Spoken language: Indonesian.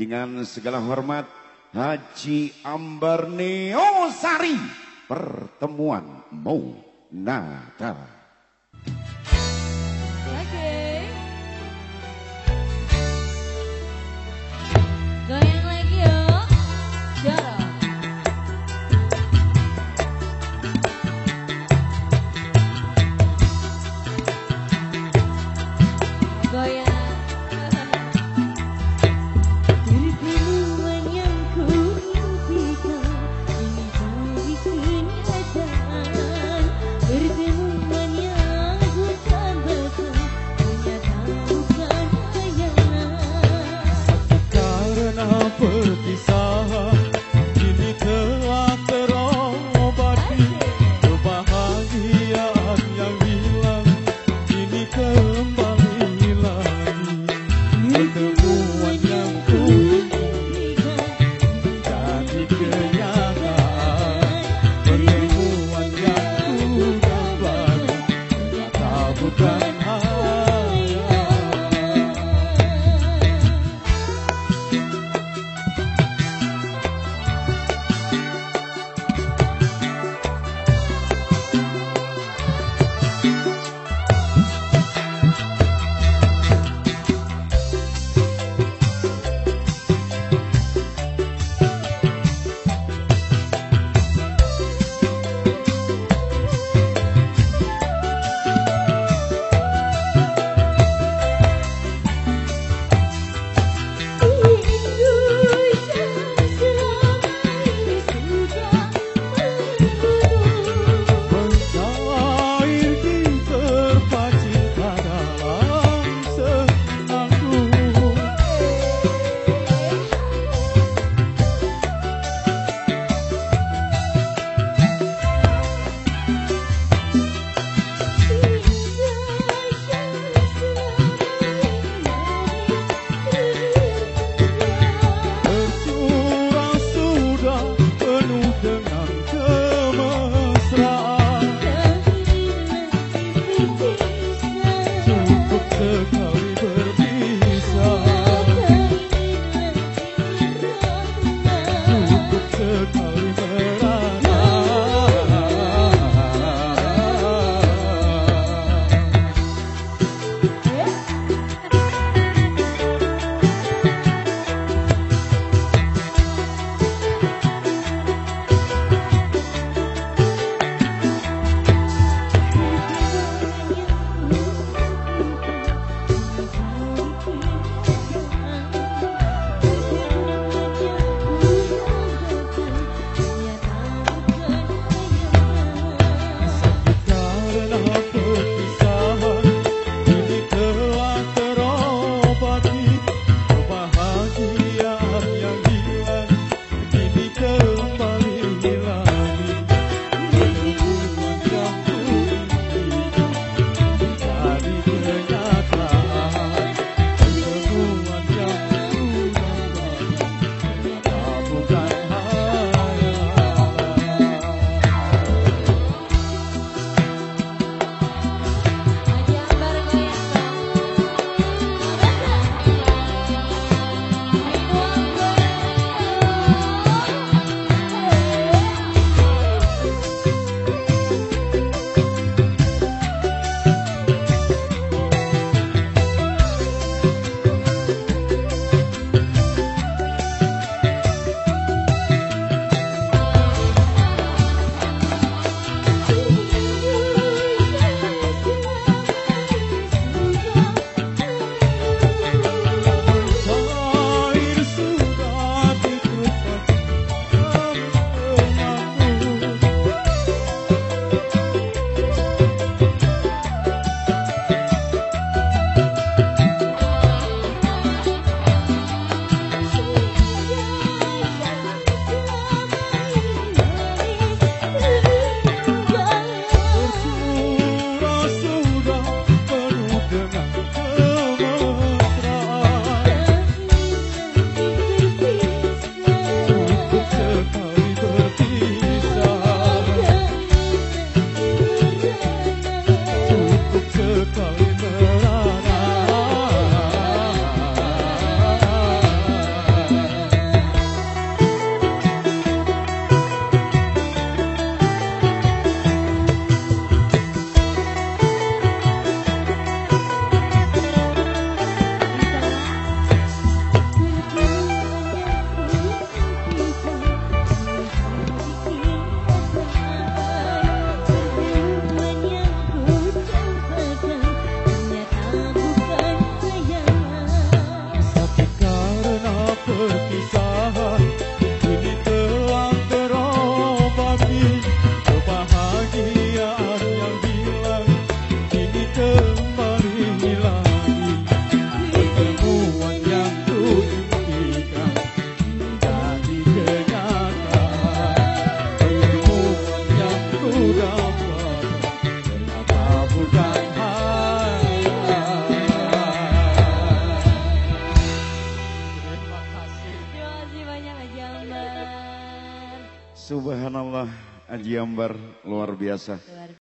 dengan segala hormat Haji Ambar Neosari pertemuan Nata. Bertemu Africa. Subhanallah, Aji Ambar luar biasa. Luar